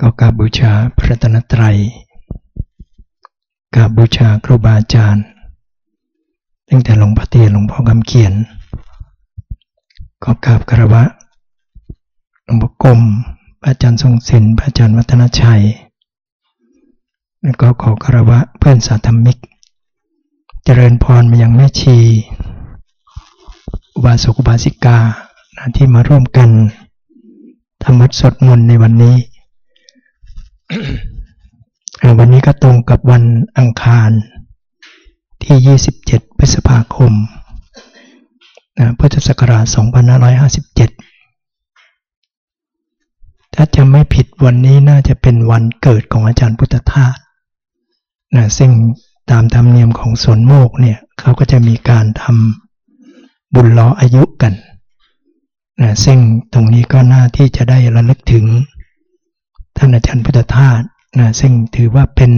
ก็กราบบูชาพระตนตรัยกราบบูชาครูบาอาจารย์ตั้งแต่หลวงพ่อเตียนหลวงพ่อคำเขียนก็กราบคารวะหลวงพ่อกรมพระอาจารย์ทรงศิลป์พระอาจารย์วัฒนชัย แล้วก็ขอคารวะเพื่อนสาธมิก เจริญพรมายังแม่ชี อุบาสกอุบาสิกาที่มาร่วมกันทำวัดสดมนในวันนี้ วันนี้ก็ตรงกับวันอังคารที่ 27 พฤษภาคมพุทธศักราช 2557 ถ้าจะไม่ผิดวันนี้น่าจะเป็นวันเกิดของอาจารย์พุทธทาสนะซึ่งตามธรรมเนียมของสวนโมกเนี่ยเขาก็จะมีการทำบุญล้ออายุกันนะซึ่งตรงนี้ก็น่าที่จะได้ระลึกถึง ท่านอาจารย์พุทธทาสนะซึ่งถือว่าเป็น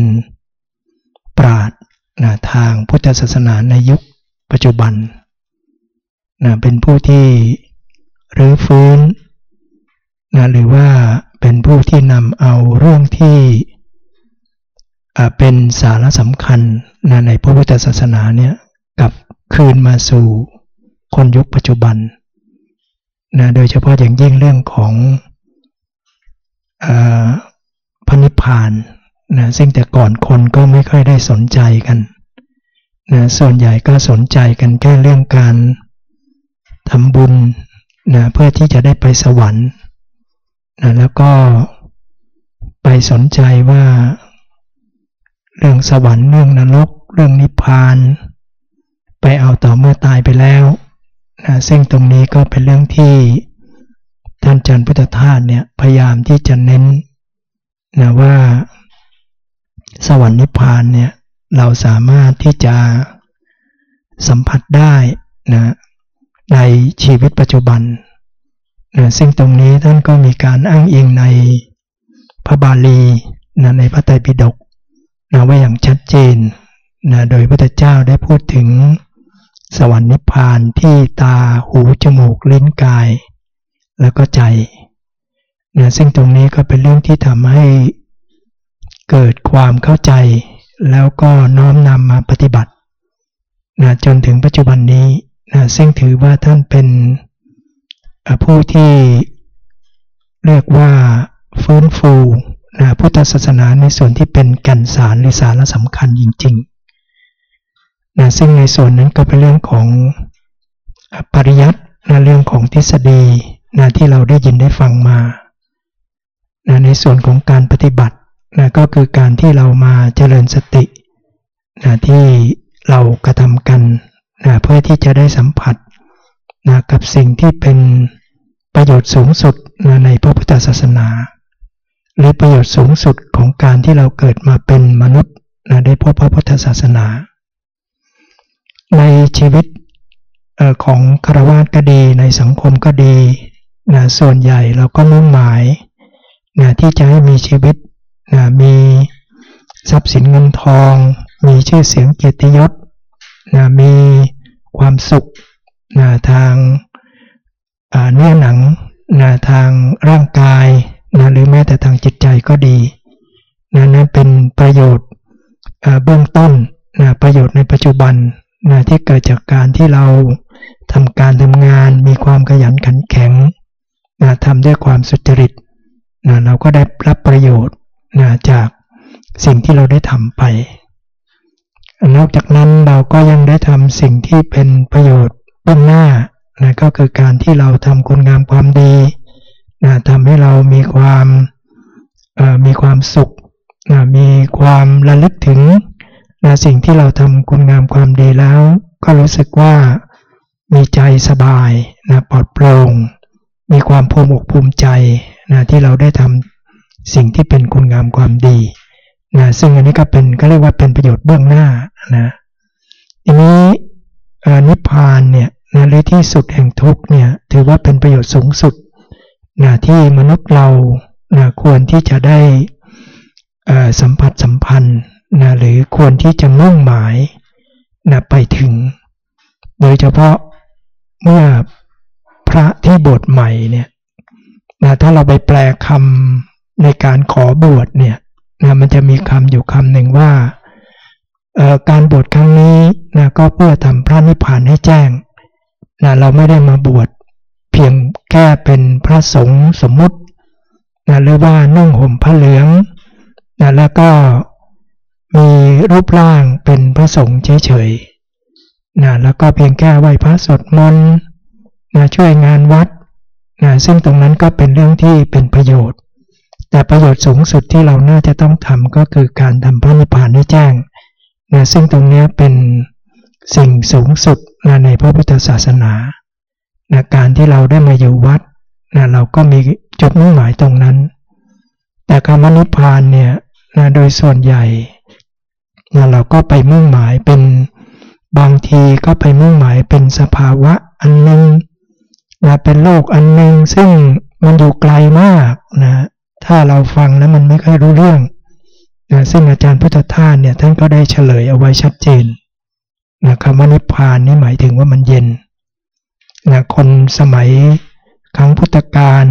ปราดนะทางพุทธศาสนาในยุคปัจจุบันนะเป็นผู้ที่รื้อฟื้นนะหรือว่าเป็นผู้ที่นำเอาเรื่องที่เป็นสาระสำคัญนะในพระพุทธศาสนาเนี่ยกลับคืนมาสู่คนยุคปัจจุบันนะโดยเฉพาะอย่างยิ่งเรื่องของ พระนิพพานนะซึ่งแต่ก่อนคนก็ไม่ค่อยได้สนใจกันนะส่วนใหญ่ก็สนใจกันแค่เรื่องการทำบุญนะเพื่อที่จะได้ไปสวรรค์นะแล้วก็ไปสนใจว่า เรื่องสวรรค์เรื่องนรก เรื่องนิพพาน ไปเอาต่อเมื่อตายไปแล้วนะซึ่งตรงนี้ก็เป็นเรื่องที่ ท่านจันพุทธทาสเนี่ยพยายามที่จะเน้นนะว่า สวรรค์นิพพานเนี่ยเราสามารถที่จะสัมผัสได้นะในชีวิตปัจจุบันนะซึ่งตรงนี้ท่านก็มีการอ้างอิงในพระบาลีนะในพระไตรปิฎกนะไว้อย่างชัดเจนนะโดยพระเจ้าได้พูดถึงสวรรค์นิพพานที่ตาหูจมูกลิ้นกาย แล้วก็ใจนะซึ่งตรงนี้ก็เป็นเรื่องที่ทำให้เกิดความเข้าใจ แล้วก็น้อมนำมาปฏิบัตินะจนถึงปัจจุบันนี้นะซึ่งถือว่าท่านเป็นผู้ที่เรียกว่าฟื้นฟูนะพุทธศาสนาในส่วนที่เป็นกันสารหรือสาระสำคัญจริงๆนะซึ่งในส่วนนั้นก็เป็นเรื่องของปริยัตินะเรื่องของทฤษฎี นะที่เราได้ยินได้ฟังมานะในส่วนของการปฏิบัตินะก็คือการที่เรามาเจริญสตินะที่เรากระทำกันนะเพื่อที่จะได้สัมผัสนะกับสิ่งที่เป็นประโยชน์สูงสุดนะในพระพุทธศาสนา หรือประโยชน์สูงสุดของการที่เราเกิดมาเป็นมนุษย์นะได้พบพระพุทธศาสนา ในชีวิตของคารวะก็ดีในสังคมก็ดี นะส่วนใหญ่เราก็มุ่งหมายนะที่จะให้มีชีวิตนะมีทรัพย์สินเงินทอง มีชื่อเสียงเกียรติยศนะมีความสุขนะทางเนื้อหนังนะทางร่างกายนะหรือแม้แต่ทางจิตใจก็ดีนะนั่นเป็นประโยชน์เบื้องต้นนะประโยชน์ในปัจจุบันนะที่เกิดจากการที่เราทำการทำงานมีความขยันขันแข็ง นะทำด้วยความสุจริตนะเราก็ได้รับประโยชน์นะจากสิ่งที่เราได้ทำไป นอกจากนั้นเราก็ยังได้ทำสิ่งที่เป็นประโยชน์เบื้องหน้านะก็คือการที่เราทำคุณงามความดีนะทำให้เรามีความมีความสุขนะมีความระลึกถึงนะสิ่งที่เราทำคุณงามความดีแล้ว ก็รู้สึกว่ามีใจสบายนะปลอดโปร่ง มีความภูมิอกภูมิใจนะที่เราได้ทำสิ่งที่เป็นคุณงามความดีนะซึ่งอันนี้ก็เป็นก็เรียกว่าเป็นประโยชน์เบื้องหน้านะทีนี้นิพพานเนี่ยนะหรือที่สุดแห่งทุกเนี่ยถือว่าเป็นประโยชน์สูงสุดนะที่มนุษย์เรานะควรที่จะได้สัมผัสสัมพันธ์นะหรือควรที่จะมุ่งหมายนะไปถึง โดยเฉพาะเมื่อ พระที่บทใหม่เนี่ยนะถ้าเราไปแปลคในการขอบวชเนี่ยนะมันจะมีคำอยู่คำหนึ่งว่าการบวชครั้งนี้นะก็เพื่อทำพระนิพพานให้แจ้งนะเราไม่ได้มาบวชเพียงแค่เป็นพระสงฆ์สมมุตินะหรือว่านุ่งห่มผ้าเหลืองนะแล้วก็มีรูปร่างเป็นพระสงฆ์เฉยๆนะแล้วก็เพียงแค่ไหว้พระสวดมนต์ นะช่วยงานวัดนะซึ่งตรงนั้นก็เป็นเรื่องที่เป็นประโยชน์ แต่ประโยชน์สูงสุดที่เราน่าจะต้องทำก็คือการทำพระนิพพานให้แจ้งนะซึ่งตรงนี้เป็นสิ่งสูงสุดนะในพระพุทธศาสนานะการที่เราได้มาอยู่วัดนะเราก็มีจุดมุ่งหมายตรงนั้น แต่คำว่านิพพานเนี่ยนะโดยส่วนใหญ่นะเราก็ไปมุ่งหมายเป็นบางทีก็ไปมุ่งหมายเป็นสภาวะอันหนึ่ง นะเป็นโลกอันหนึ่งซึ่งมันอยู่ไกลมากนะถ้าเราฟังแล้วมันไม่ค่อยรู้เรื่องนะซึ่งอาจารย์พุทธทาสเนี่ยท่านก็ได้เฉลยเอาไว้ชัดเจนนะคำว่านิพพานนี่หมายถึงว่ามันเย็นนะคนสมัยครั้งพุทธกาล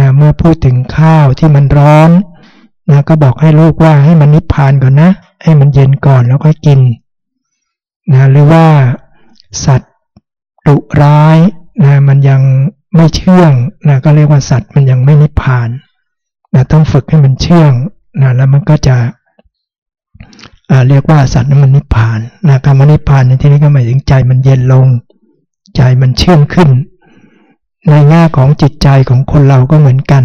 นะเมื่อพูดถึงข้าวที่มันร้อนนะก็บอกให้ลูกว่าให้มันนิพพานก่อนนะ ให้มันเย็นก่อนแล้วก็กินนะหรือว่าสัตว์ดุร้าย นะมันยังไม่เชื่องนะก็เรียกว่าสัตว์มันยังไม่นิพพานนะต้องฝึกให้มันเชื่องนะแล้วมันก็จะเรียกว่าสัตว์นั้นมันนิพพานนะคำว่านิพพานในที่นี้ก็หมายถึงใจมันเย็นลง ใจมันเชื่องขึ้น ในแง่ของจิตใจของคนเราก็เหมือนกัน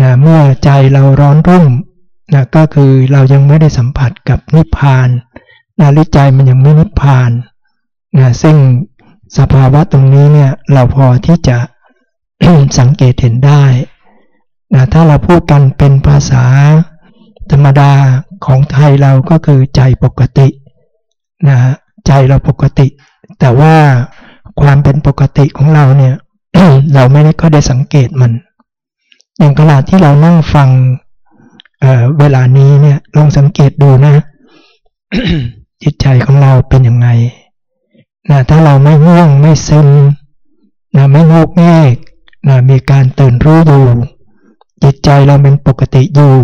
นะเมื่อใจเราร้อนรุ่มนะก็คือเรายังไม่ได้สัมผัสกับนิพพานนะหรือใจมันยังไม่นิพพานนะซึ่ง สภาวะตรงนี้เนี่ยเราพอที่จะสังเกตเห็นได้นะถ้าเราพูดกันเป็นภาษาธรรมดาของไทยเราก็คือใจปกตินะใจเราปกติ แต่ว่าความเป็นปกติของเราเนี่ยเราไม่ได้ก็ได้สังเกตมัน อย่างขณะที่เรานั่งฟังเเวลานี้เนี่ยลองสังเกตดูนะ จิตใจของเราเป็นยังไง นะถ้าเราไม่ง่วงไม่ซึมนะไม่งกแงกนะมีการตื่นรู้อยู่ จิตใจเราเป็นปกติอยู่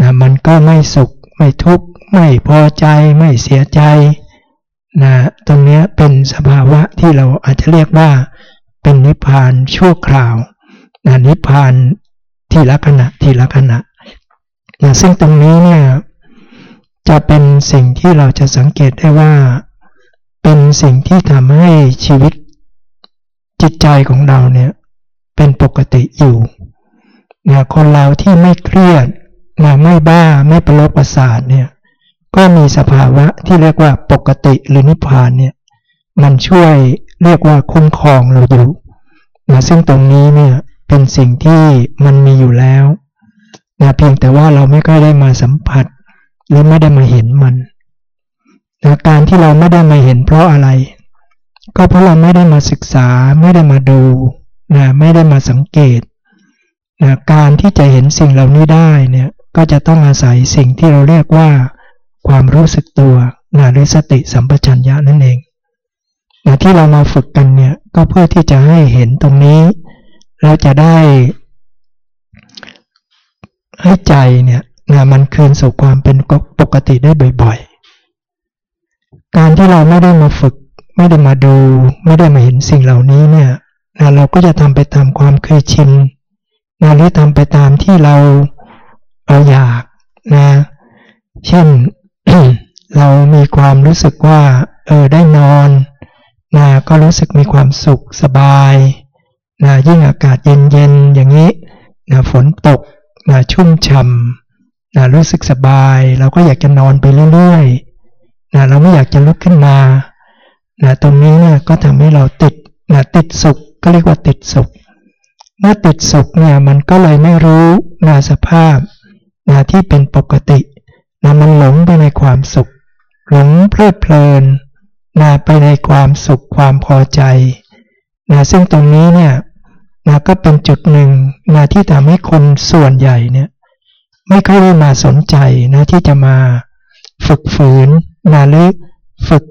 นะมันก็ไม่สุข ไม่ทุกข์ ไม่พอใจ ไม่เสียใจนะตรงนี้เป็นสภาวะที่เราอาจจะเรียกว่า เป็นนิพพานชั่วคราวนะนิพพานทีละขณะทีละขณะนะซึ่งตรงนี้เนี่ยจะเป็นสิ่งที่เราจะสังเกตได้ว่า เป็นสิ่งที่ทำให้ชีวิตจิตใจของเราเนี่ยเป็นปกติอยู่นะคนเราที่ไม่เครียดนะไม่บ้าไม่ประโลประสาทเนี่ยก็มีสภาวะที่เรียกว่าปกติหรือนิพพานเนี่ยมันช่วยเรียกว่าคุ้มครองเราอยู่นะซึ่งตรงนี้เนี่ยเป็นสิ่งที่มันมีอยู่แล้วนะเพียงแต่ว่าเราไม่ค่อยได้มาสัมผัส หรือไม่ได้มาเห็นมัน นะการที่เราไม่ได้มาเห็นเพราะอะไร ก็เพราะเราไม่ได้มาศึกษา ไม่ได้มาดูนะไม่ได้มาสังเกตนะการที่จะเห็นสิ่งเหล่านี้ได้เนี่ยก็จะต้องอาศัยสิ่งที่เราเรียกว่า ความรู้สึกตัวนะหรือสติสัมปชัญญะนั่นเองนะที่เรามาฝึกกันเนี่ยก็เพื่อที่จะให้เห็นตรงนี้เราจะได้ ให้ใจเนี่ยนะมันคืนสู่ความเป็นปกติได้บ่อย ๆ การที่เราไม่ได้มาฝึก ไม่ได้มาดู ไม่ได้มาเห็นสิ่งเหล่านี้เนี่ยนะเราก็จะทำไปตามความเคยชินนะหรือทำไปตามที่เราเราอยากนะ เช่นเรามีความรู้สึกว่า เออได้นอนนะก็รู้สึกมีความสุขสบายนะยิ่งอากาศเย็นๆอย่างนี้นะฝนตกนะชุ่มฉ่ำนะรู้สึกสบาย เราก็อยากจะนอนไปเรื่อยๆ นะเราไม่อยากจะลุกขึ้นมานะตรงนี้เนี่ยก็ทำให้เราติดนะติดสุขก็เรียกว่าติดสุข เมื่อติดสุขเนี่ยมันก็เลยไม่รู้นาสภาพนาที่เป็นปกตินามันหลงไปในความสุข หลงเพลิดเพลินนาไปในความสุขความพอใจนาซึ่งตรงนี้เนี่ยนาก็เป็นจุดหนึ่งนาที่ทำให้คนส่วนใหญ่เนี่ยไม่ค่อยได้มาสนใจนะที่จะมาฝึกฝืน นาหรือฝึก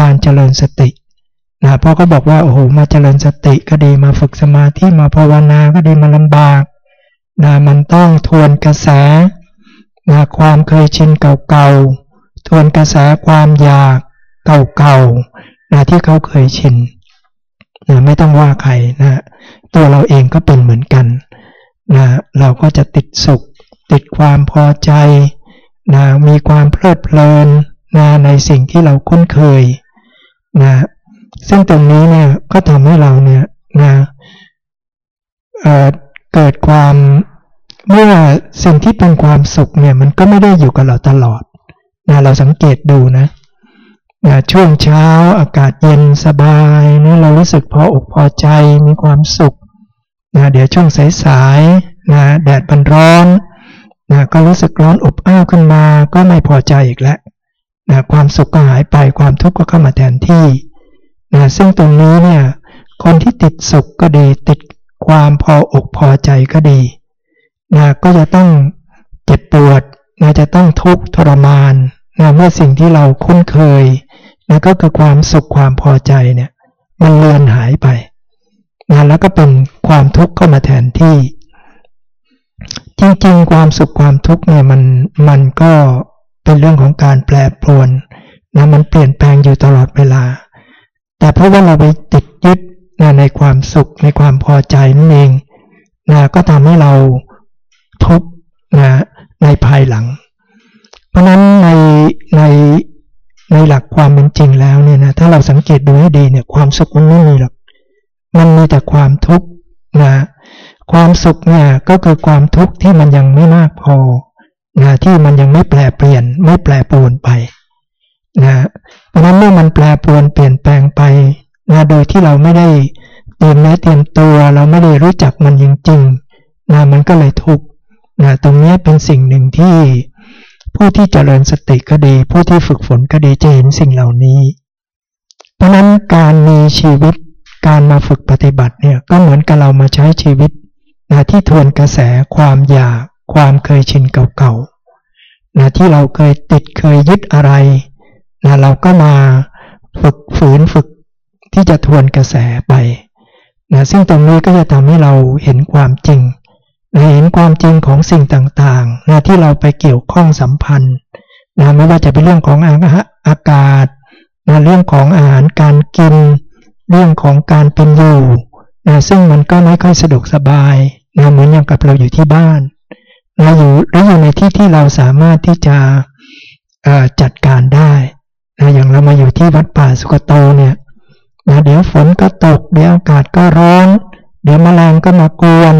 การเจริญสตินะพราะเขาบอกว่าโอ้โหมาเจริญสติก็ดีมาฝึกสมาธิมาภาวนาก็ดีมาลำบากนะมันต้องทวนกระแสนะความเคยชินเก่าๆทวนกระแสความอยากเก่าๆนะที่เขาเคยชินนะไม่ต้องว่าใครนะตัวเราเองก็เป็นเหมือนกันนะเราก็จะติดสุข ติดความพอใจนะมีความเพลิดเพลิน นะในสิ่งที่เราคุ้นเคยนะซึ่งตรงนี้เนี่ยก็ทำให้เราเนี่ยนะเเกิดความเมื่อสิ่งที่เป็นความสุขเนี่ยมันก็ไม่ได้อยู่กับเราตลอดนะเราสังเกตดูนะนะช่วงเช้าอากาศเย็นสบายนะเรารู้สึกพออกพอใจมีความสุขนะเดี๋ยวช่วงสายๆนะแดดมันร้อนนะก็รู้สึกร้อนอบอ้าวขึ้นมาก็ไม่พอใจอีกแล้ว นะความสุขก็หายไปความทุกข์ก็เข้ามาแทนที่นะซึ่งตรงนี้เนี่ยคนที่ติดสุขก็ดี ติดความพออกพอใจก็ดีนะก็จะต้องเจ็บปวดนะจะต้องทุกข์ทรมานนะเมื่อสิ่งที่เราคุ้นเคยนะก็คือความสุขความพอใจเนี่ยมันเลือนหายไปนะแล้วก็เป็นความทุกข์เข้ามาแทนที่ จริงๆ ความสุขความทุกข์เนี่ยมันมันก็ เป็นเรื่องของการแปรปรวนนะมันเปลี่ยนแปลงอยู่ตลอดเวลา แต่เพราะว่าเราไปติดยึดนะในความสุขในความพอใจนั่นเองนะก็ทำให้เราทุกข์นะในภายหลัง เพราะนั้นในในในหลักความเป็นจริงแล้วเนี่ยนะถ้าเราสังเกตดูให้ดีเนี่ยความสุขมันไม่มีหรอกมันมีแต่ความทุกข์นะความสุขเนี่ยก็คือความทุกข์ที่มันยังไม่มากพอ นะที่มันยังไม่แปลเปลี่ยนไม่แปลปรวนไปนะเพราะนั้นเมื่อมันแปลปรวนเปลี่ยนแปลงไปนะโดยที่เราไม่ได้เตรียมเนื้อเตรียมตัวเราไม่ได้รู้จักมันจริงๆนะมันก็เลยทุกข์นะตรงนี้เป็นสิ่งหนึ่งที่ผู้ที่เจริญสติก็ดี ผู้ที่ฝึกฝนก็ดีจะเห็นสิ่งเหล่านี้ เพราะนั้นการมีชีวิตการมาฝึกปฏิบัติเนี่ยก็เหมือนกับเรามาใช้ชีวิตนะที่ทวนกระแสความอยาก ความเคยชินเก่าๆนะที่เราเคยติดเคยยึดอะไรนะเราก็มาฝึกฝืนฝึกที่จะทวนกระแสไปนะซึ่งตรงนี้ก็จะทำให้เราเห็นความจริงนะเห็นความจริงของสิ่งต่างๆนะที่เราไปเกี่ยวข้องสัมพันธ์นะไม่ว่าจะเป็นเรื่องของอากาศนะเรื่องของอาหารการกิน เรื่องของการเป็นอยู่นะซึ่งมันก็ไม่ค่อยสะดวกสบายนะเหมือนอย่างกับเราอยู่ที่บ้าน นะอยู่หรืออยู่ในที่ที่เราสามารถที่จะจัดการได้นะอย่างเรามาอยู่ที่วัดป่าสุกโตเนี่ยนะเดี๋ยวฝนก็ตก เดี๋ยวอากาศก็ร้อน เดี๋ยวมแมลงก็มากวน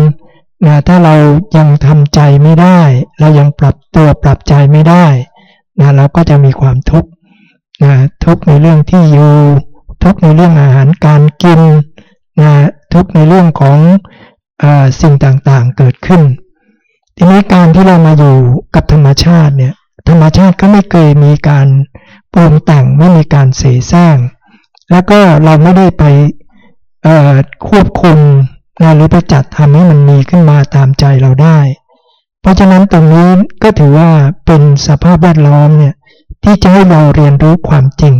นะถ้าเรายังทำใจไม่ได้ เรายังปรับตัวปรับใจไม่ได้นะเราก็จะมีความทุกข์นะทุกในเรื่องที่อยู่ ทุกในเรื่องอาหารการกินนะทุกในเรื่องของอสิ่งต่างๆเกิดขึ้น ทีนี้การที่เรามาอยู่กับธรรมชาติเนี่ย ธรรมชาติก็ไม่เคยมีการปรุงแต่งไม่มีการเสแสร้งแล้วก็เราไม่ได้ไปควบคุมนะหรือไปจัดทำให้มันมีขึ้นมาตามใจเราได้ เพราะฉะนั้นตรงนี้ก็ถือว่าเป็นสภาพแวดล้อมเนี่ยที่จะให้เราเรียนรู้ความจริง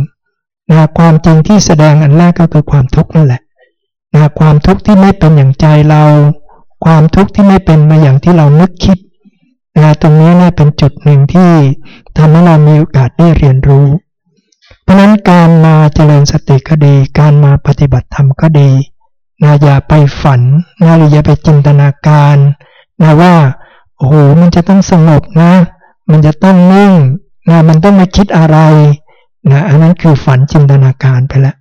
นะความจริงที่แสดงอันแรกก็คือความทุกข์นั่นแหละนะความทุกข์ที่ไม่เป็นอย่างใจเรา ความทุกข์ที่ไม่เป็นมาอย่างที่เรานึกคิดนะตรงนี้เนี่ยเป็นจุดหนึ่งที่ทำให้เรามีโอกาสได้เรียนรู้ เพราะนั้นการมาเจริญสติก็ดี การมาปฏิบัติธรรมก็ดีนะอย่าไปฝันนะหรืออย่าไปจินตนาการนะว่าโอ้โหมันจะต้องสงบนะ มันจะต้องนิ่งนะมันต้องไม่คิดอะไรนะอันนั้นคือฝันจินตนาการไปแล้ว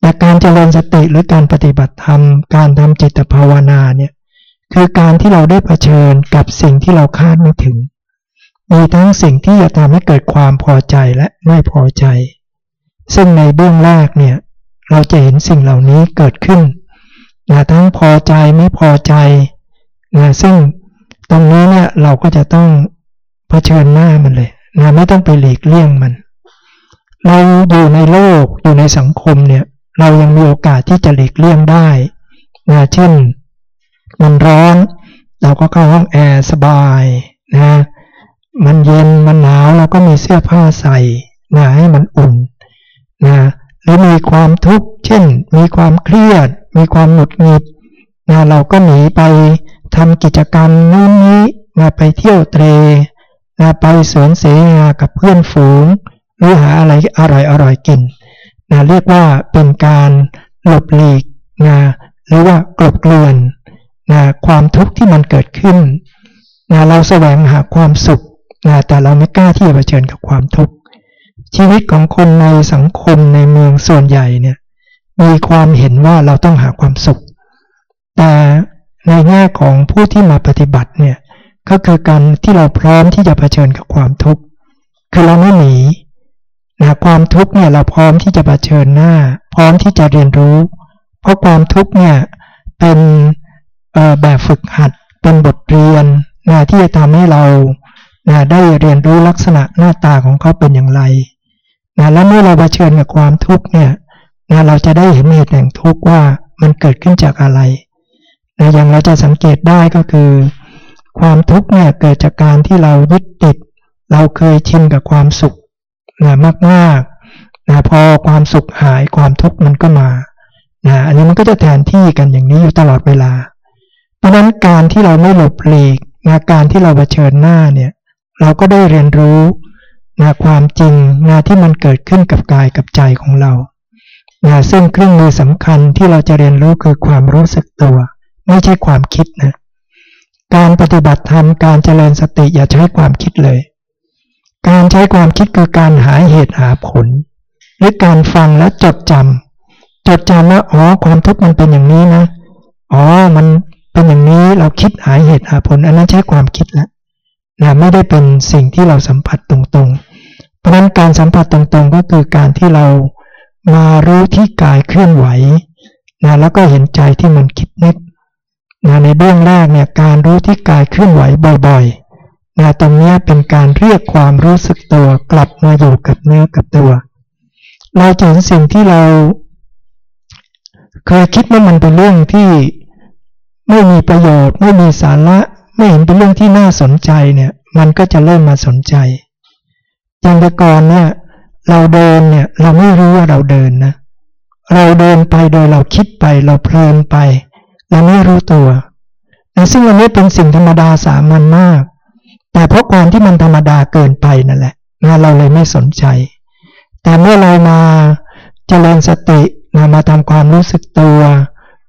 แต่การเจริญสติหรือการปฏิบัติธรรม การทำจิตภาวนาเนี่ย คือการที่เราได้เผชิญกับสิ่งที่เราคาดไม่ถึง มีทั้งสิ่งที่จะทำให้เกิดความพอใจและไม่พอใจ ซึ่งในเบื้องแรกเนี่ย เราจะเห็นสิ่งเหล่านี้เกิดขึ้นนะทั้งพอใจไม่พอใจนะซึ่งตรงนี้เนี่ยเราก็จะต้องเผชิญหน้ามันเลยนะไม่ต้องไปหลีกเลี่ยงมัน เราอยู่ในโลกอยู่ในสังคมเนี่ย เรายังมีโอกาสที่จะหลีกเลี่ยงได้นะเช่น มันร้อน เราก็เข้าห้องแอร์สบายนะ มันเย็นมันหนาวเราก็มีเสื้อผ้าใส่นะให้มันอุ่นนะหรือมีความทุกข์เช่น มีความเครียด มีความหงุดหงิดนะเราก็หนีไปทำกิจกรรมนู้นนี้นะไปเที่ยวเตรนะไปสวนเสนากับเพื่อนฝูงหรือหาอะไรอร่อยอร่อยกินนะเรียกว่าเป็นการหลบหลีกนะหรือว่ากลบเกลื่อน นะความทุกข์ที่มันเกิดขึ้นนะเราแสวงหาความสุขนะแต่เราไม่กล้าที่จะเผชิญกับความทุกข์ชีวิตของคนในสังคมในเมืองส่วนใหญ่เนี่ยมีความเห็นว่าเราต้องหาความสุข แต่ในแง่ของผู้ที่มาปฏิบัติเนี่ยก็คือการที่เราพร้อมที่จะเผชิญกับความทุกข์คือเราไม่หนีนะความทุกข์เนี่ยเราพร้อมที่จะเผชิญหน้า พร้อมที่จะเรียนรู้ เพราะความทุกข์เนี่ยเป็น แบบฝึกหัดเป็นบทเรียนนะที่จะทำให้เรานะได้เรียนรู้ลักษณะหน้าตาของเขาเป็นอย่างไรนะและเมื่อเราเผชิญกับความทุกข์เนี่ยนะเราจะได้เห็นเหตุแห่งทุกข์ว่ามันเกิดขึ้นจากอะไรนะอย่างเราจะสังเกตได้ก็คือ ความทุกข์เนี่ยเกิดจากการที่เรายึดติด เราเคยชินกับความสุขนะมากๆนะพอความสุขหายความทุกข์มันก็มานะอันนี้มันก็จะแทนที่กันอย่างนี้อยู่ตลอดเวลา เพราะนั้นการที่เราไม่หลบหลีกนะการที่เราเผชิญหน้าเนี่ย เราก็ได้เรียนรู้นะความจริงนะที่มันเกิดขึ้นกับกายกับใจของเรานะซึ่งเครื่องมือสำคัญที่เราจะเรียนรู้คือความรู้สึกตัว ไม่ใช่ความคิดนะการปฏิบัติธรรมการเจริญสติอย่าใช้ความคิดเลย การใช้ความคิดคือการหาเหตุหาผล หรือการฟังและจดจำจดจำว่าอ๋อความทุกข์มันเป็นอย่างนี้นะ อ๋อ มัน เป็นอย่างนี้เราคิดหาเหตุหาผลอันนั้นใช้ความคิดแล้วนะไม่ได้เป็นสิ่งที่เราสัมผัสตรงๆ เพราะนั้นการสัมผัสตรงๆ ก็คือการที่เรามารู้ที่กายเคลื่อนไหวนะแล้วก็เห็นใจที่มันคิดนึกนะในเบื้องแรกเนี่ยการรู้ที่กายเคลื่อนไหวบ่อยๆนะตรงนี้เป็นการเรียกความรู้สึกตัวกลับมาอยู่กับเนื้อกับตัว เราจะเห็นสิ่งที่เรา เคยคิดว่ามันเป็นเรื่องที่ ไม่มีประโยชน์ ไม่มีสาระ ไม่เห็นเป็นเรื่องที่น่าสนใจเนี่ย มันก็จะเริ่มมาสนใจอย่างแต่ก่อนเนี่ย เราเดินเนี่ย เราไม่รู้ว่าเราเดินนะ เราเดินไปโดยเราคิดไป เราเพลินไป เราไม่รู้ตัวนะซึ่งอันนี้เป็นสิ่งธรรมดาสามัญมาก แต่เพราะความที่มันธรรมดาเกินไปนั่นแหละนะเราเลยไม่สนใจ แต่เมื่อเรามาเจริญสตินะมาทำความรู้สึกตัว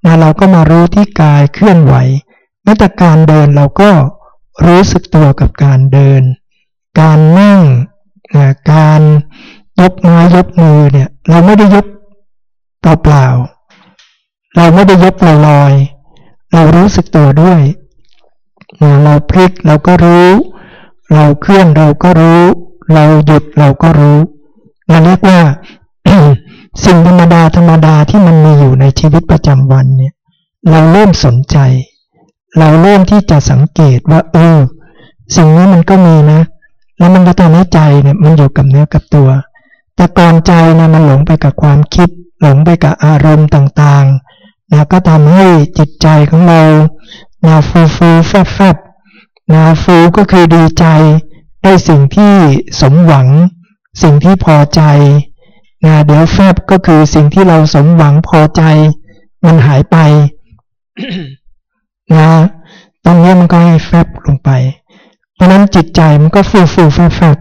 นะเราก็มารู้ที่กายเคลื่อนไหวแม้แต่การเดินเราก็รู้สึกตัวกับการเดิน การนั่งนะการยกไม้ยกมือเนี่ยเราไม่ได้ยกเปล่าๆเราไม่ได้ยกลอยๆเรารู้สึกตัวด้วยเราพลิกเราก็รู้ เราเคลื่อนเราก็รู้ เราหยุดเราก็รู้เราเรียกว่า สิ่งธรรมดาธรรมดาที่มันมีอยู่ในชีวิตประจำวันเนี่ย เราเริ่มสนใจ เราเริ่มที่จะสังเกตว่า เออ สิ่งนี้มันก็มีนะ แล้วมันก็ทำให้ใจเนี่ยมันอยู่กับเนื้อกับตัว แต่ก่อนใจนะมันหลงไปกับความคิด หลงไปกับอารมณ์ต่างๆนะก็ทำให้จิตใจของเรานาฟูฟูแฟบแฟบนาฟูก็คือดีใจได้สิ่งที่สมหวัง สิ่งที่พอใจ นะเดี๋ยวแฟบก็คือสิ่งที่เราสมหวังพอใจ มันหายไปนะตรงนี้มันก็ให้แฟบลงไป เพราะนั้นจิตใจมันก็ฟูฟูแฟบแฟบ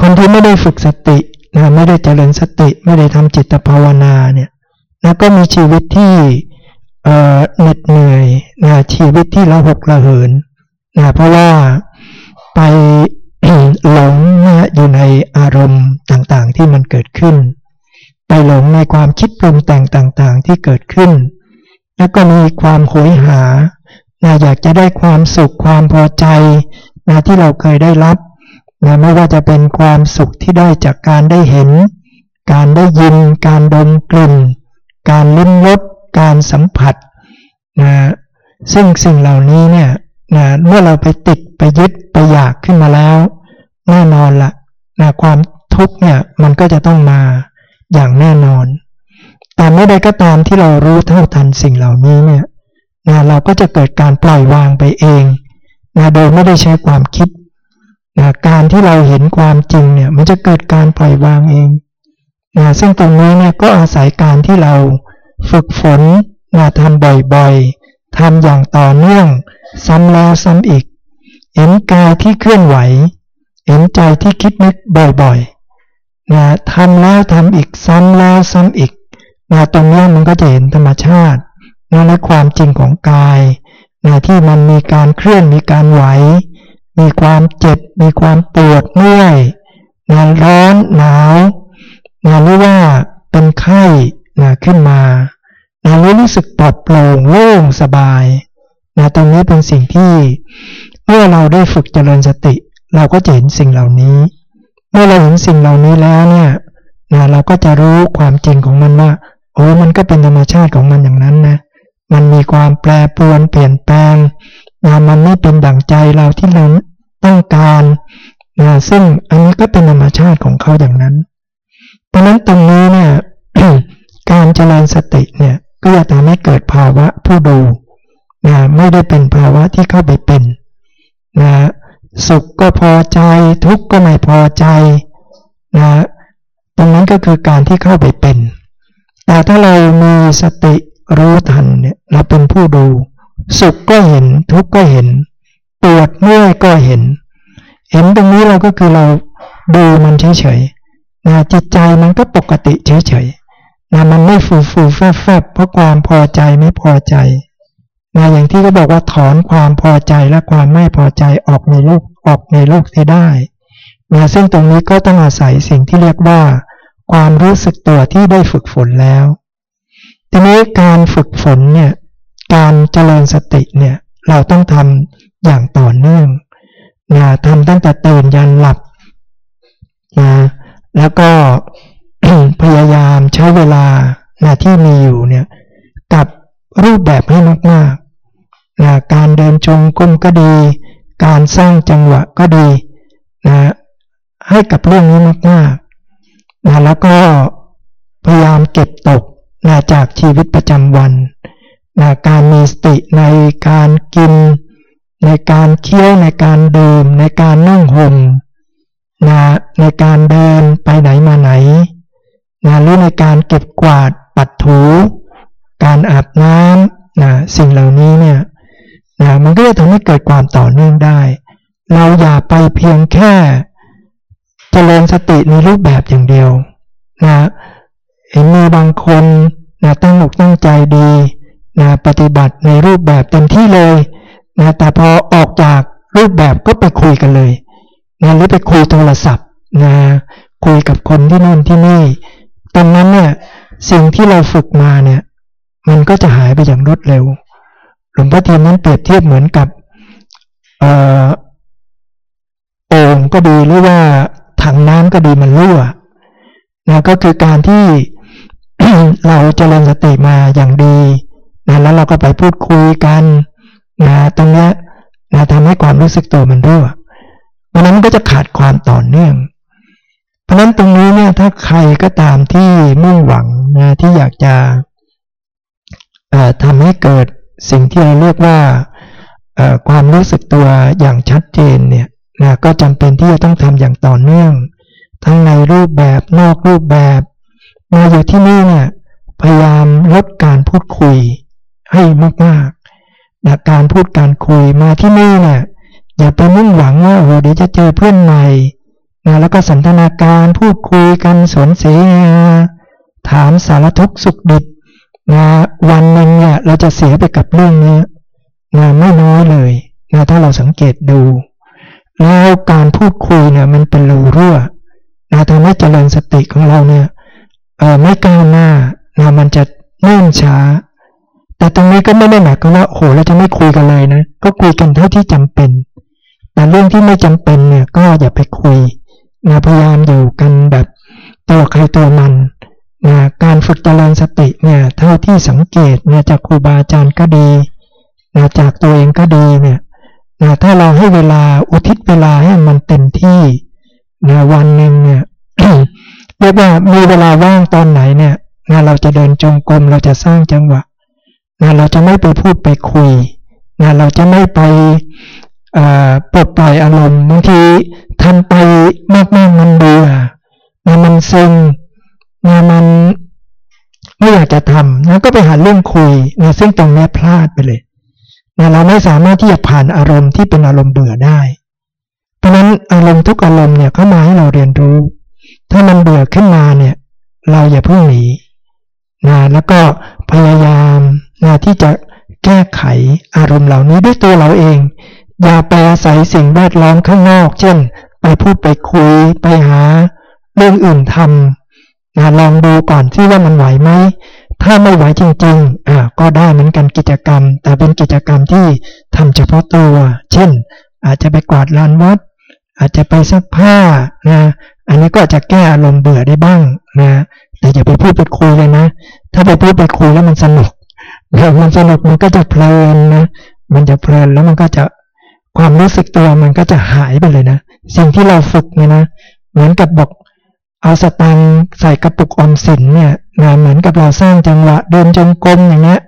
คนที่ไม่ได้ฝึกสตินะไม่ได้เจริญสติ ไม่ได้ทำจิตภาวนาเนี่ยนะก็มีชีวิตที่เหน็ดเหนื่อยนะชีวิตที่ละหกละเหินนะเพราะว่าไป หลงนะอยู่ในอารมณ์ต่างๆที่มันเกิดขึ้น ไปหลงในความคิดปรุงแต่งต่างๆที่เกิดขึ้น แล้วก็มีความโหยหานะอยากจะได้ความสุขความพอใจนะที่เราเคยได้รับนะไม่ว่าจะเป็นความสุขที่ได้จากการได้เห็น การได้ยิน การดมกลิ่น การลิ้มรสการสัมผัสนะซึ่งสิ่งเหล่านี้เนี่ยนะเมื่อเราไปติดไปยึดไปอยากขึ้นมาแล้ว แน่นอนละนะความทุกข์เนี่ยมันก็จะต้องมาอย่างแน่นอน แต่เมื่อใดก็ตามที่เรารู้เท่าทันสิ่งเหล่านี้เนี่ยนะเราก็จะเกิดการปล่อยวางไปเองนะโดยไม่ได้ใช้ความคิดนะการที่เราเห็นความจริงเนี่ยมันจะเกิดการปล่อยวางเองนะซึ่งตรงนี้เนี่ยก็อาศัยการที่เราฝึกฝนนะทำบ่อยๆทำอย่างต่อเนื่อง ซ้ำแล้วซ้ำอีก เห็นกายที่เคลื่อนไหว เห็นใจที่คิดนึกบ่อยๆนะทำแล้วทำอีกซ้ำแล้วซ้ำอีกนะตรงนี้มันก็จะเห็นธรรมชาตินะและความจริงของกายนะที่มันมีการเคลื่อนมีการไหว มีความเจ็บ มีความปวดเมื่อยนะร้อนหนาวนะหรือว่าเป็นไข้นะขึ้นมานะรู้สึกปลอดโปร่งโล่งสบายนะตรงนี้เป็นสิ่งที่เมื่อเราได้ฝึกเจริญสติ เราก็จะเห็นสิ่งเหล่านี้ เมื่อเราเห็นสิ่งเหล่านี้แล้วเนี่ยนะเราก็จะรู้ความจริงของมันว่าโอ้มันก็เป็นธรรมชาติของมันอย่างนั้นนะ มันมีความแปรปรวนเปลี่ยนแปลงนะมันไม่เป็นดั่งใจเราที่เราต้องการนะซึ่งอันนี้ก็เป็นธรรมชาติของเขาอย่างนั้น เพราะนั้นตรงนี้เนี่ยการเจริญสติเนี่ยก็จะทำให้เกิดภาวะผู้ดูนะไม่ได้เป็นภาวะที่เข้าไปเป็นนะ สุขก็พอใจ ทุกข์ก็ไม่พอใจนะตรงนั้นก็คือการที่เข้าไปเป็น แต่ถ้าเรามีสติรู้ทันเนี่ยเราเป็นผู้ดู สุขก็เห็น ทุกข์ก็เห็น ปวดเมื่อยก็เห็น เห็นตรงนี้เราก็คือเราดูมันเฉยๆนะจิตใจมันก็ปกติเฉยๆนะมันไม่ฟูฟูแฟบแฟบเพราะความพอใจไม่พอใจ นะอย่างที่เขาบอกว่าถอนความพอใจและความไม่พอใจออกในโลกออกในโลกได้นะซึ่งตรงนี้ก็ต้องอาศัยสิ่งที่เรียกว่า ความรู้สึกตัวที่ได้ฝึกฝนแล้วทีนี้การฝึกฝนเนี่ยการเจริญสติเนี่ยเราต้องทำอย่างต่อเนื่องนะทำตั้งแต่ตื่นยันหลับนะแล้วก็พยายามใช้เวลานะที่มีอยู่เนี่ยกับรูปแบบให้มาก นะการเดินจงกรมก็ดี การสร้างจังหวะก็ดีนะให้กับเรื่องนี้มากๆนะแล้วก็พยายามเก็บตกนะจากชีวิตประจำวันนะการมีสติในการกิน ในการเคี้ยวในการดื่ม ในการนั่งห่มนะในการเดินไปไหนมาไหนนะหรือในการเก็บกวาดปัดถู การอาบน้ำนะสิ่งเหล่านี้เนี่ย นะมันก็จะทำให้เกิดความต่อเนื่องได้ เราอย่าไปเพียงแค่เจริญสติในรูปแบบอย่างเดียวนะเห็นมีบางคนนะตั้งอกตั้งใจดีนะปฏิบัติในรูปแบบเต็มที่เลยนะแต่พอออกจากรูปแบบก็ไปคุยกันเลยนะหรือไปคุยโทรศัพท์นะคุยกับคนที่นู่นที่นี่ตอนนั้นเนี่ยสิ่งที่เราฝึกมาเนี่ย มันก็จะหายไปอย่างรวดเร็ว หลวงพ่อเทียนนั้นเปรียบเทียบเหมือนกับเออโอ่งก็ดีหรือว่าถังน้ำก็ดีมันรั่วนะก็คือการที่เราเจริญสติมาอย่างดีนะแล้วเราก็ไปพูดคุยกันนะตรงนี้นะทำให้ความรู้สึกตัวมันรั่วเพราะนั้นมันก็จะขาดความต่อเนื่อง เพราะนั้นตรงนี้เนี่ยถ้าใครก็ตามที่มุ่งหวังนะที่อยากจะทำให้เกิด สิ่งที่เราเรียกว่าความรู้สึกตัวอย่างชัดเจนเนี่ยนะก็จำเป็นที่จะต้องทำอย่างต่อเนื่อง ทั้งในรูปแบบนอกรูปแบบมาอยู่ที่นี่เนี่ยพยายามลดการพูดคุยให้มากๆนะการพูดการคุยมาที่นี่เนี่ยอย่าไปมุ่งหวังว่าโอ้เดี๋ยวจะเจอเพื่อนใหม่นะแล้วก็สันทนาการพูดคุยกันสนเสียถามสารทุกข์สุขดิบ นะวันหนึ่งเนี่ยเราจะเสียไปกับเรื่องนี้นะไม่น้อยเลยนะถ้าเราสังเกตดู แล้วการพูดคุยเนี่ยมันเป็นรูรั่วนะทำให้เจริญสติของเราเนี่ยไม่ก้าวหน้านะมันจะเนื่นช้า แต่ตรงนี้ก็ไม่ได้หมายความว่าโอ้โหเราจะไม่คุยกันเลยนะ ก็คุยกันเท่าที่จำเป็น แต่เรื่องที่ไม่จำเป็นเนี่ยก็อย่าไปคุยนะพยายามอยู่กันแบบตัวใครตัวมัน นะการฝึกเจริญสติเนี่ยเท่าที่สังเกตเนี่ยจากครูบาอาจารย์ก็ดีนะจากตัวเองก็ดีเนี่ยนะถ้าเราให้เวลาอุทิศเวลาให้มันเต็มที่นะวันหนึ่งเนี่ยเรียกว่ามีเวลาว่างตอนไหนเนี่ยนะเราจะเดินจงกรมเราจะสร้างจังหวะนะเราจะไม่ไปพูดไปคุยนะเราจะไม่ไปปลดปล่อยอารมณ์บางทีทำไปมากๆมันเบื่อนะมันซึง นะมันไม่อยากจะทำนะก็ไปหาเรื่องคุยนะซึ่งตรงนี้พลาดไปเลยนะเราไม่สามารถที่จะผ่านอารมณ์ที่เป็นอารมณ์เบื่อได้ เพราะนั้นอารมณ์ทุกอารมณ์เนี่ยเข้ามาให้เราเรียนรู้ ถ้ามันเบื่อขึ้นมาเนี่ย เราอย่าเพิ่งหนีนะแล้วก็พยายามนะที่จะแก้ไขอารมณ์เหล่านี้ด้วยตัวเราเอง อย่าไปอาศัยสิ่งแวดล้อมข้างนอก เช่น ไปพูดไปคุยไปหาเรื่องอื่นทำ นะลองดูก่อนที่ว่ามันไหวไหม ถ้าไม่ไหวจริงๆอ่าก็ได้เหมือนกันกิจกรรม แต่เป็นกิจกรรมที่ทำเฉพาะตัว เช่น อาจจะไปกวาดลานวัด อาจจะไปซักผ้านะอันนี้ก็จะแก้อารมณ์เบื่อได้บ้างนะแต่อย่าไปพูดไปคุยเลยนะ ถ้าไปพูดไปคุยแล้วมันสนุกแล้วมันสนุกมันก็จะเพลินนะมันจะเพลินแล้วมันก็จะความรู้สึกตัวมันก็จะหายไปเลยนะ สิ่งที่เราฝึกเนี่ยนะ เหมือนกับบอก เอาสตังใส่กระปุกออมสินเนี่ยนะเหมือนกับเราสร้างจังหวะเดินจงกรมอย่างเงี้ย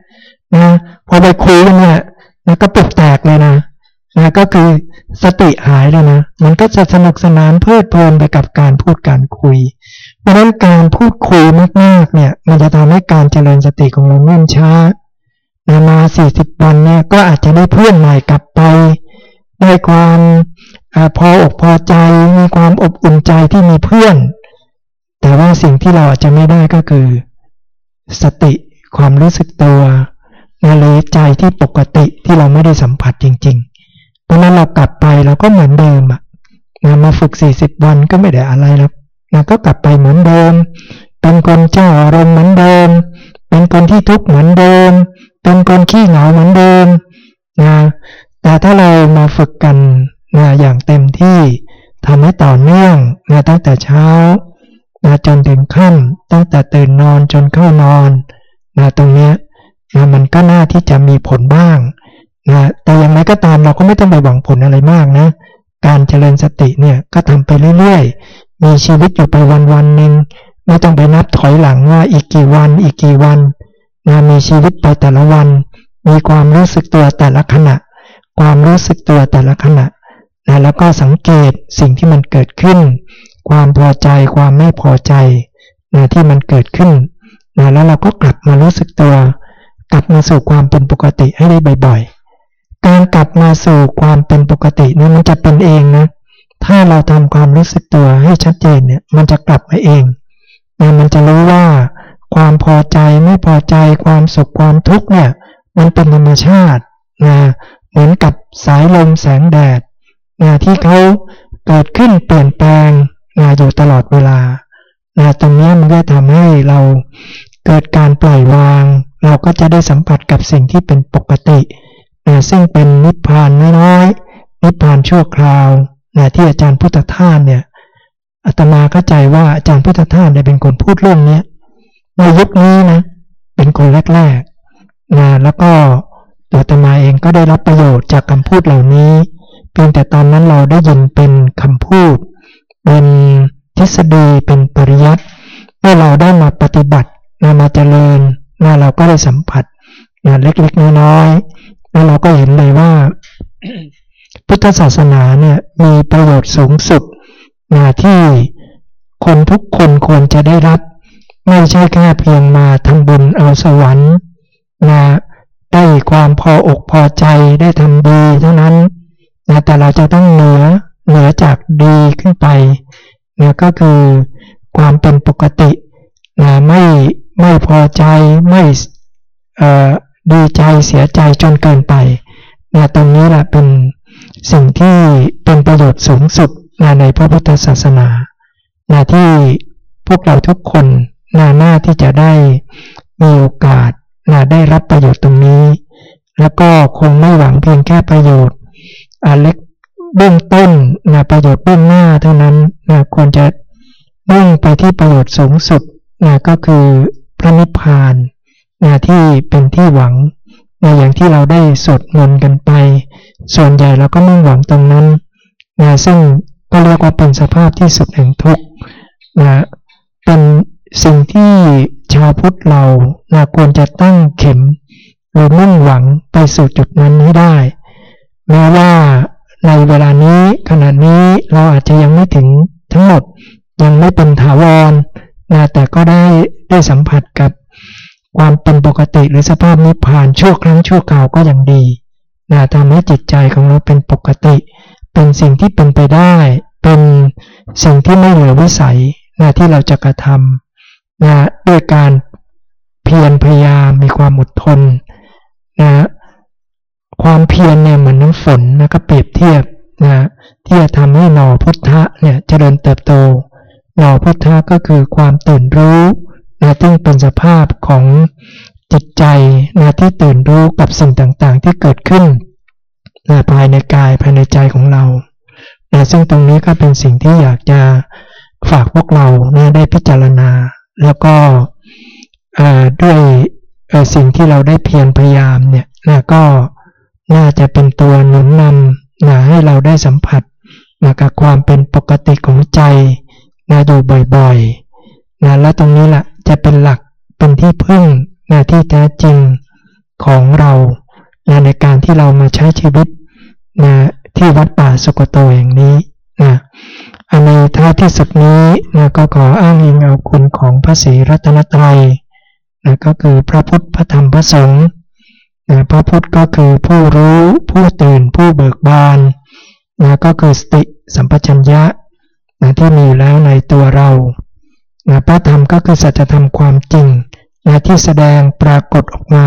นะพอไปคุยกันเนี่ยนะกระปุกแตกเลยนะนะก็คือสติหายเลยนะ มันก็จะสนุกสนานเพลิดเพลินไปกับการพูดการคุย เพราะนั้นการพูดคุยมากๆเนี่ย มันจะทำให้การเจริญสติของเราเนื่นช้านะมาสี่สิบวันเนี่ยก็อาจจะได้เพื่อนใหม่กลับไปได้ความอพออกพอใจมีความอบอุ่นใจที่มีเพื่อน แต่ว่าสิ่งที่เราอาจจะไม่ได้ก็คือ สติความรู้สึกตัวนาเลใจที่ปกติที่เราไม่ได้สัมผัสจริง ๆ เพราะนั้นเรากลับไปเราก็เหมือนเดิมอะนะมาฝึก 40 วันก็ไม่ได้อะไรแล้วนะก็กลับไปเหมือนเดิม เป็นคนเจ้าอารมณ์เหมือนเดิม เป็นคนที่ทุกข์เหมือนเดิม เป็นคนขี้เหงาเหมือนเดิมนะแต่ถ้าเรามาฝึกกันนะอย่างเต็มที่ทำให้ต่อเนื่องนะตั้งแต่เช้า นะจนถึงค่ำตั้งแต่ตื่นนอนจนเข้านอนนะตรงนี้นะมันก็น่าที่จะมีผลบ้างนะแต่อย่างไรก็ตามเราก็ไม่ต้องไปหวังผลอะไรมากนะ การเจริญสติเนี่ยก็ทำไปเรื่อยๆ มีชีวิตอยู่ไปวันวันหนึ่งไม่ต้องไปนับถอยหลังว่าอีกกี่วัน อีกกี่วันนะมีชีวิตไปแต่ละวัน มีความรู้สึกตัวแต่ละขณะ ความรู้สึกตัวแต่ละขณะนะแล้วก็สังเกตสิ่งที่มันเกิดขึ้น ความพอใจความไม่พอใจนะที่มันเกิดขึ้นนะแล้วเราก็กลับมารู้สึกตัว กลับมาสู่ความเป็นปกติให้ได้บ่อยๆ การกลับมาสู่ความเป็นปกตินี่มันจะเป็นเองนะถ้าเราทำความรู้สึกตัวให้ชัดเจนเนี่ยมันจะกลับมาเองนะมันจะรู้ว่า ความพอใจไม่พอใจความสุขความทุกข์เนี่ยมันเป็นธรรมชาตินะเหมือนกับสายลมแสงแดดนะที่เขาเกิดขึ้นเปลี่ยนแปลง นะอยู่ตลอดเวลานะตรงนี้มันก็ทำให้เราเกิดการปล่อยวาง เราก็จะได้สัมผัสกับสิ่งที่เป็นปกตินะซึ่งเป็นนิพพานน้อยๆนิพพานชั่วคราวนะที่อาจารย์พุทธทาสเนี่ยอาตมาเข้าใจว่าอาจารย์พุทธทาสเนี่ยเป็นคนพูดเรื่องนี้ในยุคนี้นะเป็นคนแรกๆนะแล้วก็ตัวอาตมาเองก็ได้รับประโยชน์จากคำพูดเหล่านี้ เพียงแต่ตอนนั้นเราได้ยินเป็นคำพูด เป็นทฤษฎีเป็นปริยัติเมื่อเราได้มาปฏิบัตินามาเจริญนาเราก็ได้สัมผัสนะเล็กๆน้อยๆแล้วเราก็เห็นเลยว่า พุทธศาสนาเนี่ยมีประโยชน์สูงสุดนะที่คนทุกคนควรจะได้รับ ไม่ใช่แค่เพียงมาทำบุญเอาสวรรค์นะได้ความพออกพอใจได้ทำดีเท่านั้นนะแต่เราจะต้องเหนือ เหนือจากดีขึ้นไปเนี่ยก็คือความเป็นปกตินะไม่ไม่พอใจไม่ดีใจเสียใจจนเกินไปนี่ยตรงนี้แหละเป็นสิ่งที่เป็นประโยชน์สูงสุดนะในพระพุทธศาสนานะที่พวกเราทุกคนนาหน้าที่จะได้มีโอกาสนะได้รับประโยชน์ตรงนี้ แล้วก็คงไม่หวังเพียงแค่ประโยชน์เล็ก เบื้องต้นนะประโยชน์เบื้องหน้าเท่านั้นนะควรจะมุ่งไปที่ประโยชน์สูงสุดนะก็คือพระนิพพานนะที่เป็นที่หวังนะอย่างที่เราได้สดมนกันไป ส่วนใหญ่เราก็มุ่งหวังตรงนั้นนะซึ่งก็เรียกว่าเป็นสภาพที่สุดแห่งทุกข์นะเป็นสิ่งที่ชาวพุทธเรานะควรจะตั้งเข็มหรือมุ่งหวังไปสู่จุดนั้นให้ได้แม้ว่า ในเวลานี้ขณะนี้เราอาจจะยังไม่ถึงทั้งหมดยังไม่เป็นถาวรนะแต่ก็ได้ได้สัมผัสกับความเป็นปกติหรือสภาพนิพพานชั่วครั้งชั่วคราวก็ยังดีนะทำให้จิตใจของเราเป็นปกติ เป็นสิ่งที่เป็นไปได้ เป็นสิ่งที่ไม่เหลือวิสัยนะที่เราจะกระทำนะด้วยการเพียรพยายามมีความอดทนนะ ความเพียรเนี่ยเหมือนน้ำฝนนะก็เปรียบเทียบนะที่จะทำให้หน่อพุทธะเนี่ยเจริญเติบโต หน่อพุทธะก็คือความตื่นรู้นะซึ่งเป็นสภาพของจิตใจนะที่ตื่นรู้กับสิ่งต่างๆ ที่เกิดขึ้นนะภายในกายภายในใจของเรานะซึ่งตรงนี้ก็เป็นสิ่งที่อยากจะฝากพวกเรานะได้พิจารณา แล้วก็ด้วยสิ่งที่เราได้เพียรพยายามเนี่ยนะก็ น่าจะเป็นตัวหนุนนำนะให้เราได้สัมผัสนะกับความเป็นปกติของใจนะอยู่บ่อยๆนะและตรงนี้แหละจะเป็นหลักเป็นที่พึ่งนะที่แท้จริงของเรานะในการที่เรามาใช้ชีวิตนะที่วัดป่าสุกโตแห่งนี้นะอันในท้าที่สุดนี้นะก็ขออ้างอิงเอาคุณของพระศรีรัตนตรัยนะก็คือพระพุทธพระธรรมพระสงฆ์ นะพระพุทธก็คือผู้รู้ผู้ตื่นผู้เบิกบานนะก็คือสติสัมปชัญญะนะที่มีอยู่แล้วในตัวเรานะพระธรรมก็คือสัจธรรมความจริงนะที่แสดงปรากฏออกมา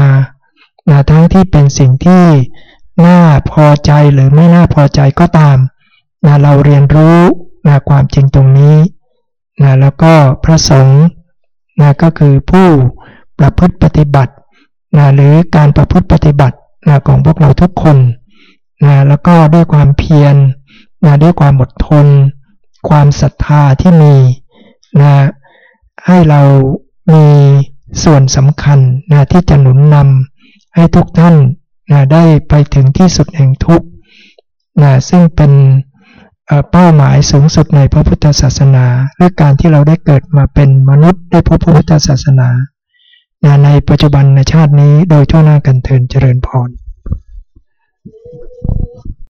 นะทั้งที่เป็นสิ่งที่น่าพอใจหรือไม่น่าพอใจก็ตามนะเราเรียนรู้นะความจริงตรงนี้นะแล้วก็พระสงฆ์นะก็คือผู้ประพฤติปฏิบัติ นะหรือการประพฤติปฏิบัตินะของพวกเราทุกคนนะแล้วก็ด้วยความเพียรนะด้วยความอดทน ความศรัทธาที่มีนะให้เรามีส่วนสำคัญนะที่จะหนุนนำให้ทุกท่านนะได้ไปถึงที่สุดแห่งทุกนะซึ่งเป็นเป้าหมายสูงสุดในพระพุทธศาสนา ด้วยการที่เราได้เกิดมาเป็นมนุษย์ได้พบพระพุทธศาสนา ในปัจจุบันในชาตินี้โดยทั่วหน้ากันเทินเจริญพร